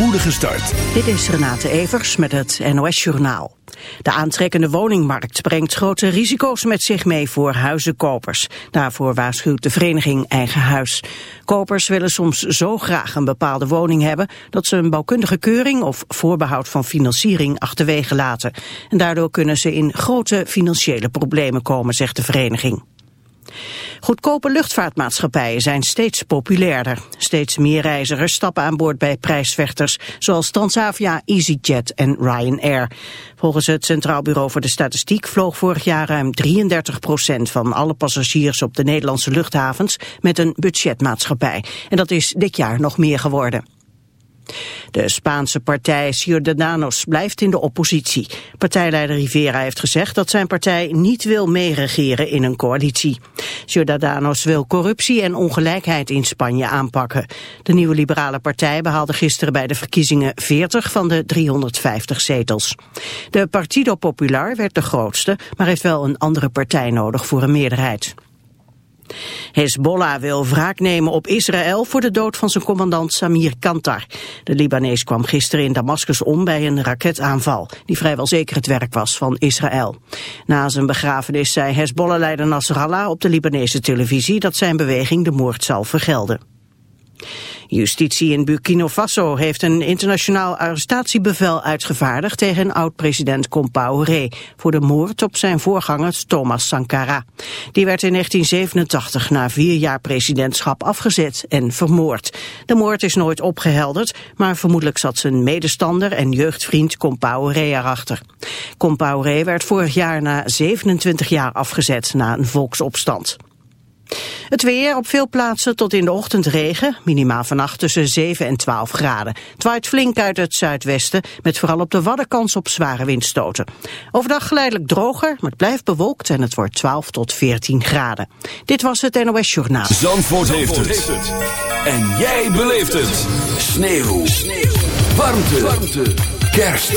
start. Dit is Renate Evers met het NOS Journaal. De aantrekkende woningmarkt brengt grote risico's met zich mee voor huizenkopers. Daarvoor waarschuwt de vereniging Eigen Huis. Kopers willen soms zo graag een bepaalde woning hebben... dat ze een bouwkundige keuring of voorbehoud van financiering achterwege laten. En daardoor kunnen ze in grote financiële problemen komen, zegt de vereniging. Goedkope luchtvaartmaatschappijen zijn steeds populairder. Steeds meer reizigers stappen aan boord bij prijsvechters, zoals Transavia, EasyJet en Ryanair. Volgens het Centraal Bureau voor de Statistiek vloog vorig jaar ruim 33 procent van alle passagiers op de Nederlandse luchthavens met een budgetmaatschappij. En dat is dit jaar nog meer geworden. De Spaanse partij Ciudadanos blijft in de oppositie. Partijleider Rivera heeft gezegd dat zijn partij niet wil meeregeren in een coalitie. Ciudadanos wil corruptie en ongelijkheid in Spanje aanpakken. De nieuwe liberale partij behaalde gisteren bij de verkiezingen 40 van de 350 zetels. De Partido Popular werd de grootste, maar heeft wel een andere partij nodig voor een meerderheid. Hezbollah wil wraak nemen op Israël voor de dood van zijn commandant Samir Kantar. De Libanees kwam gisteren in Damascus om bij een raketaanval, die vrijwel zeker het werk was van Israël. Na zijn begrafenis zei Hezbollah-leider Nasrallah op de Libanese televisie dat zijn beweging de moord zal vergelden. Justitie in Burkina Faso heeft een internationaal arrestatiebevel uitgevaardigd tegen oud-president Compaoré voor de moord op zijn voorganger Thomas Sankara. Die werd in 1987 na vier jaar presidentschap afgezet en vermoord. De moord is nooit opgehelderd, maar vermoedelijk zat zijn medestander en jeugdvriend Compaoré erachter. Compaoré werd vorig jaar na 27 jaar afgezet na een volksopstand. Het weer op veel plaatsen tot in de ochtend regen. Minimaal vannacht tussen 7 en 12 graden. Het waait flink uit het zuidwesten. Met vooral op de wadden kans op zware windstoten. Overdag geleidelijk droger. Maar het blijft bewolkt. En het wordt 12 tot 14 graden. Dit was het NOS Journaal. Zandvoort, Zandvoort heeft, het. En jij beleeft het. Sneeuw. Sneeuw. Warmte. Warmte. Kerst.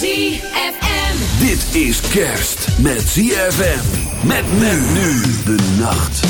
ZFM. Dit is kerst met ZFM. Met men nu de nacht.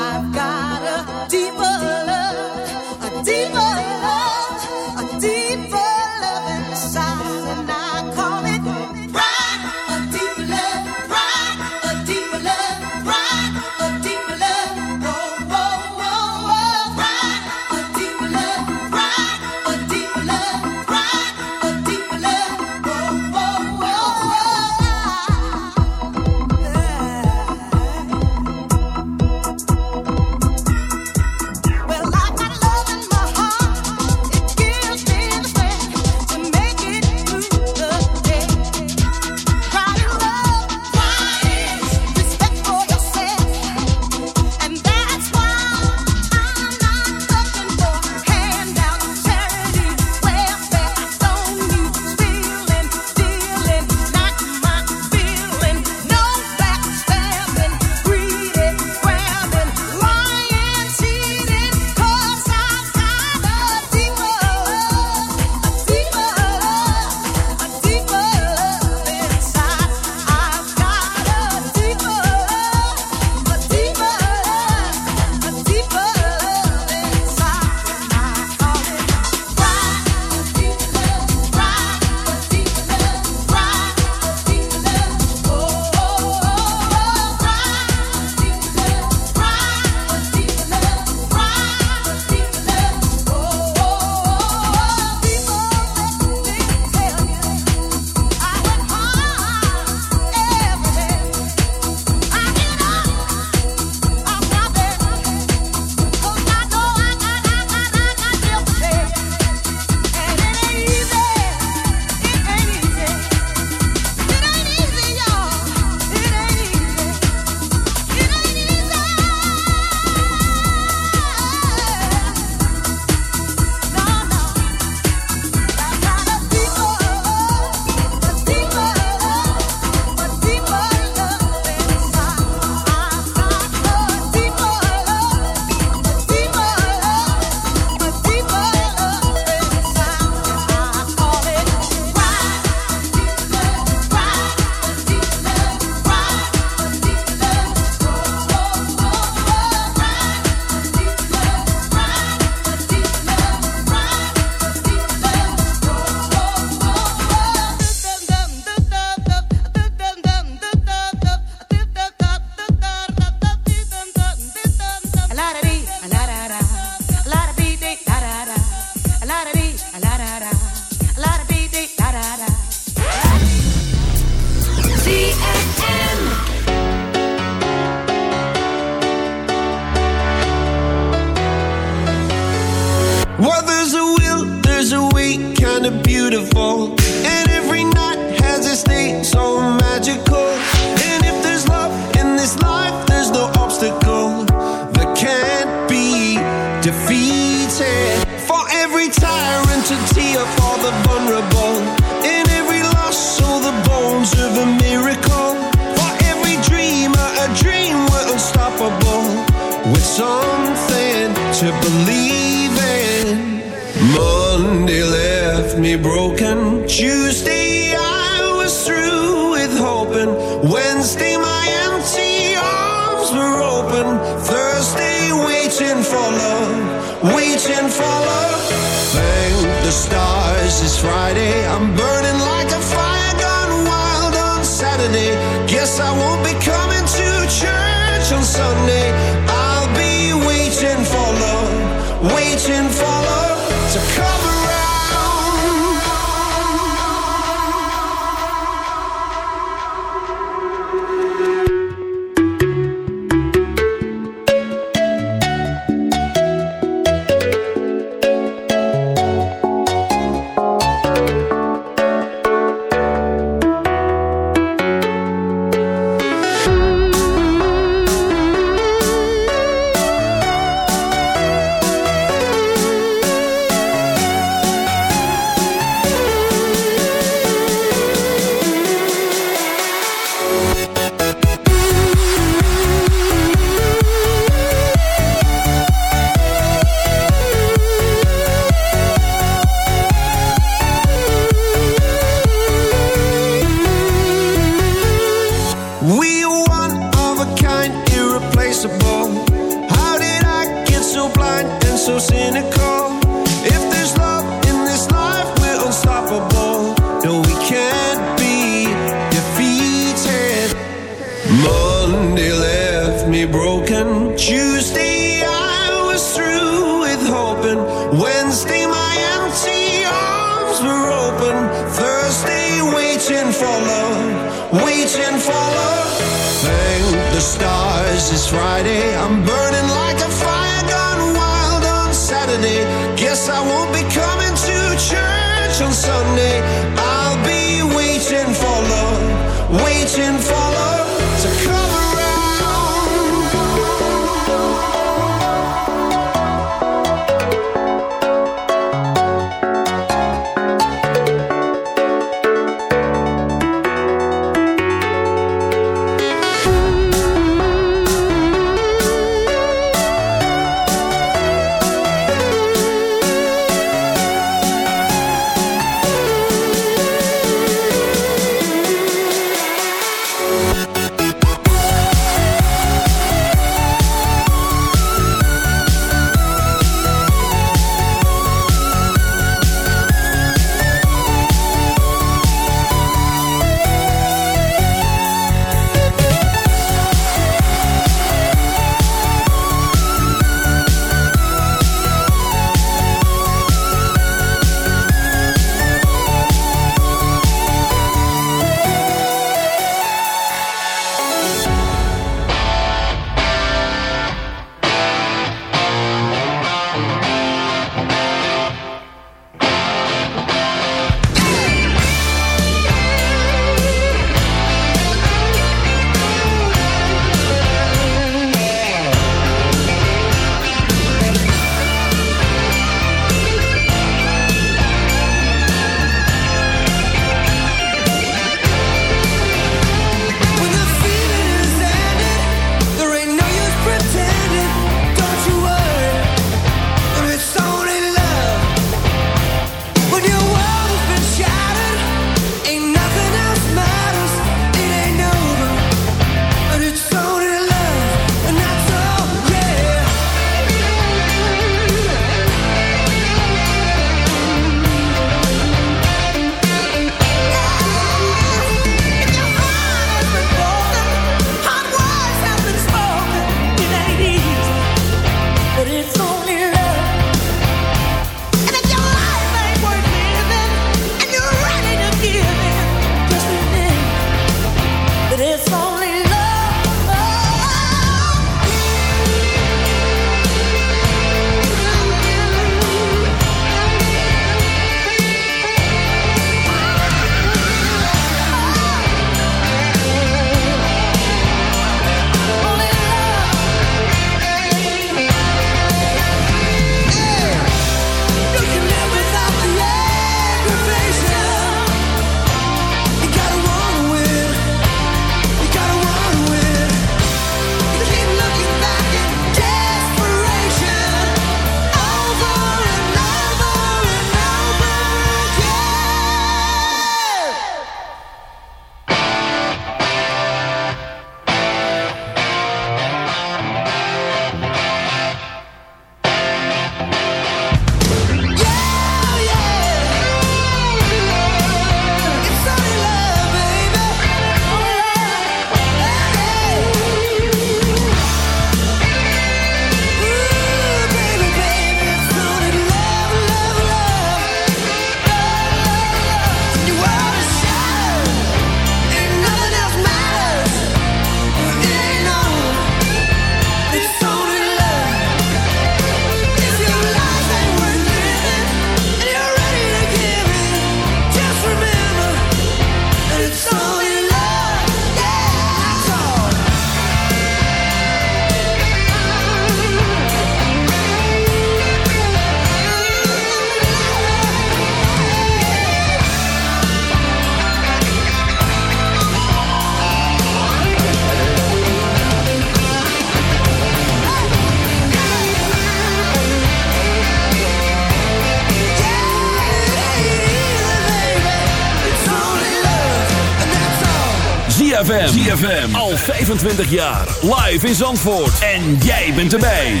ZFM. ZFM. Al 25 jaar. Live in Zandvoort. En jij bent erbij.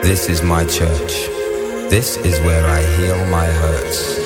This is my church. This is where I heal my hurts.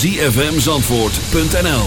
zfmzandvoort.nl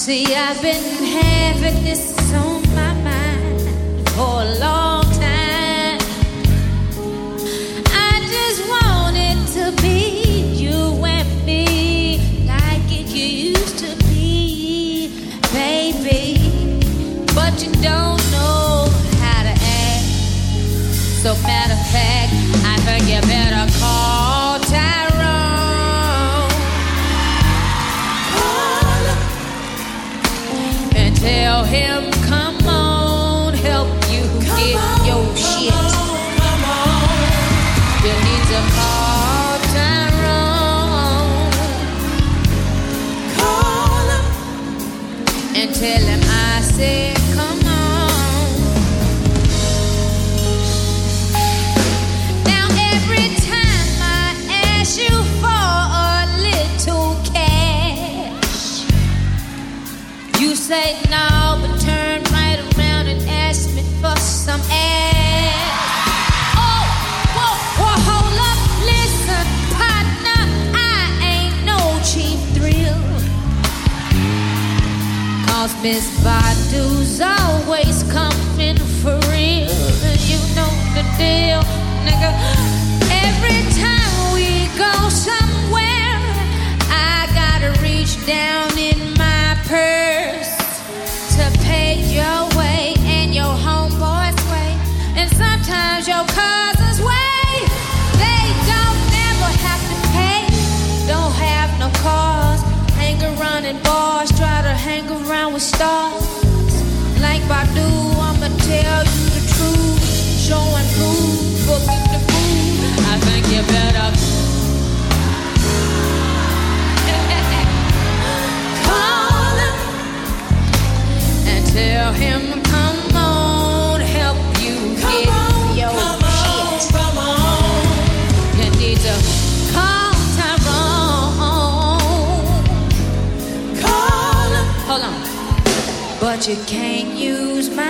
See, I've been having this on my mind for a long time. I just want it to be you and me like it used to be, baby. But you don't know how to act. So matter of fact, him, Miss with stars. Like Badu, I'ma tell you the truth. Show and prove, forget the food. I think you better call him and tell him, you can't use my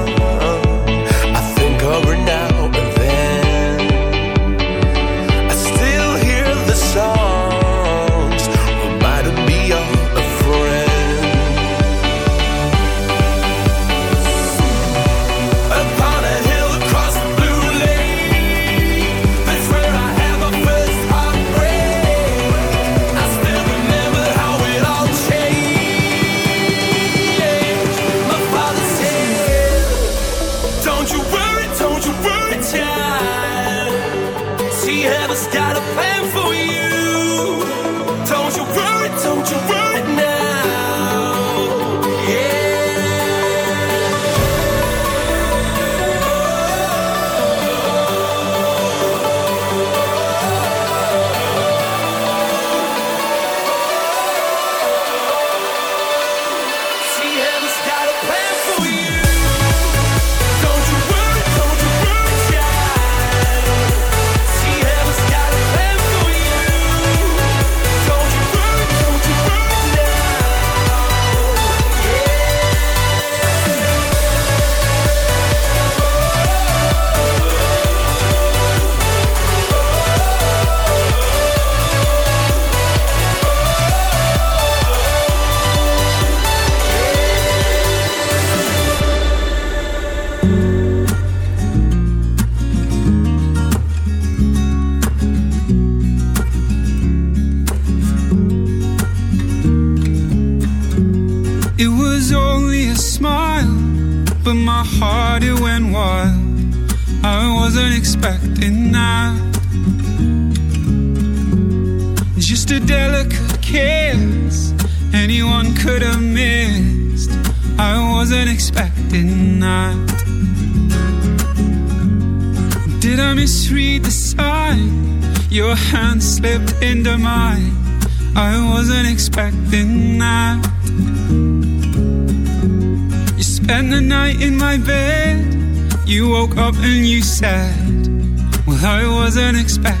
Well, I wasn't expecting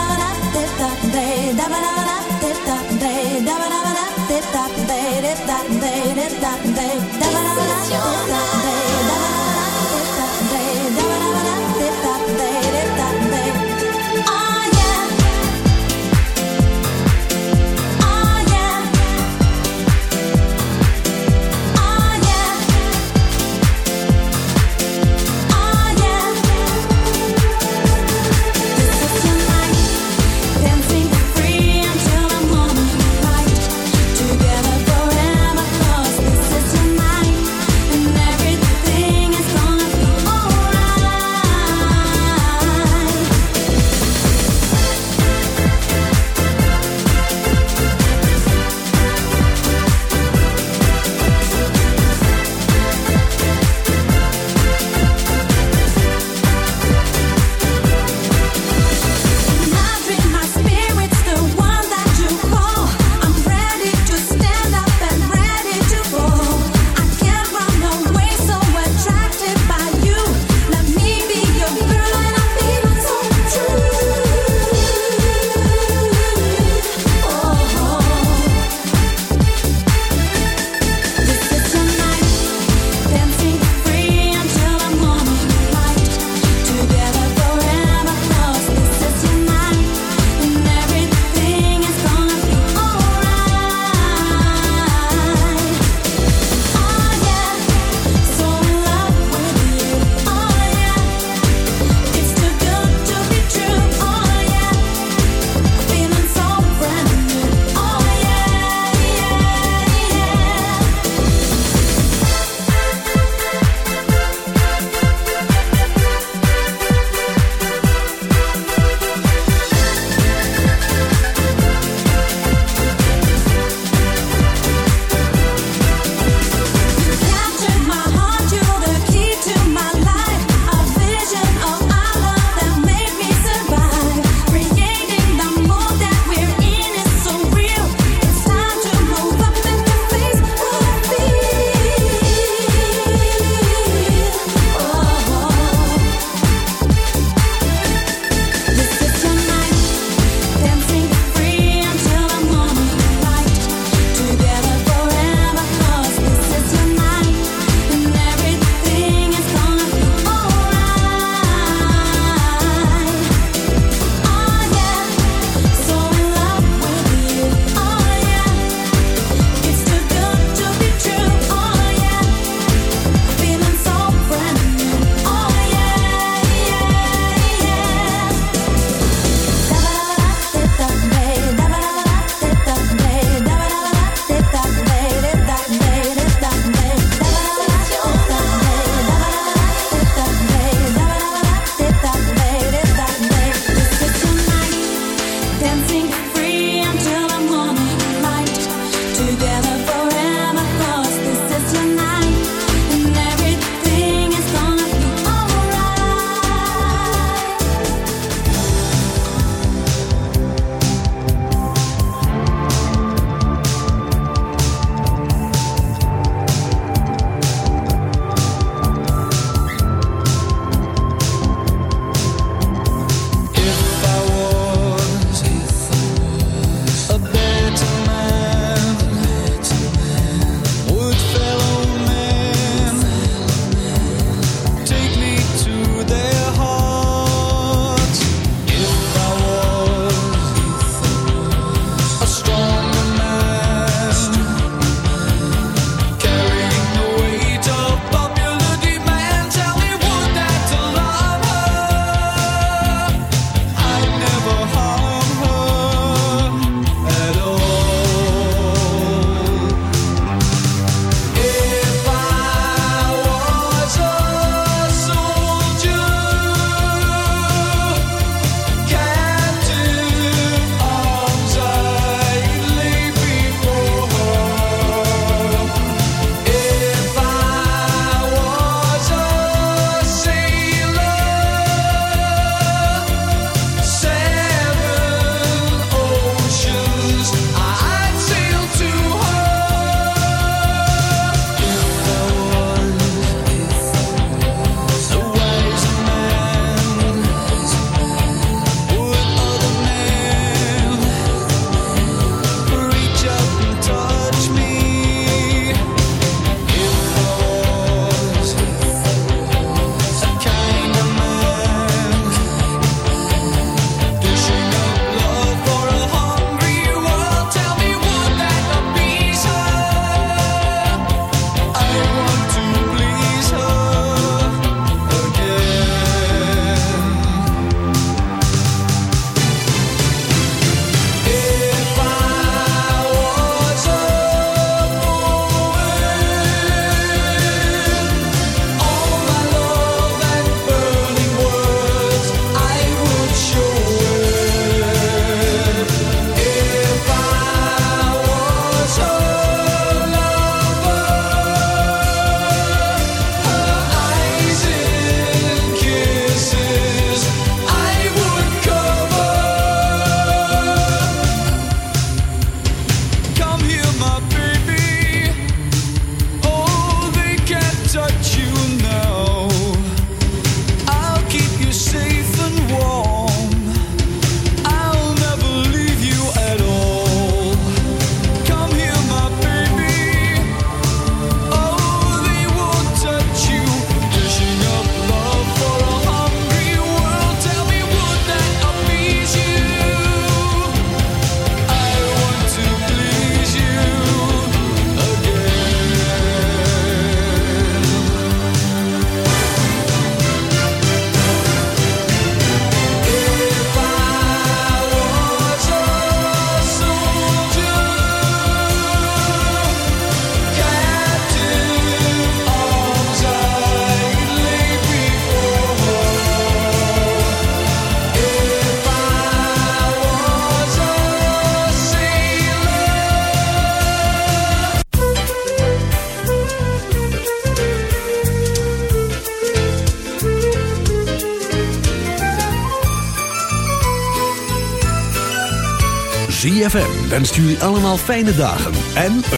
Wenst jullie allemaal fijne dagen en...